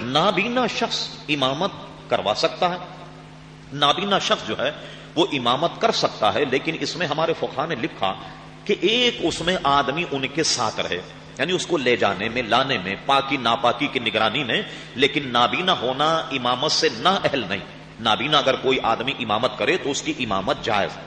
نابینا شخص امامت کروا سکتا ہے۔ نابینا شخص جو ہے، وہ امامت کر سکتا ہے، لیکن اس میں ہمارے فقہ نے لکھا کہ ایک اس میں آدمی ان کے ساتھ رہے۔ یعنی اس کو لے جانے میں، لانے میں، پاکی ناپاکی کی نگرانی میں، لیکن نابینا ہونا امامت سے نہ اہل نہیں۔ نابینا اگر کوئی آدمی امامت کرے تو اس کی امامت جائز۔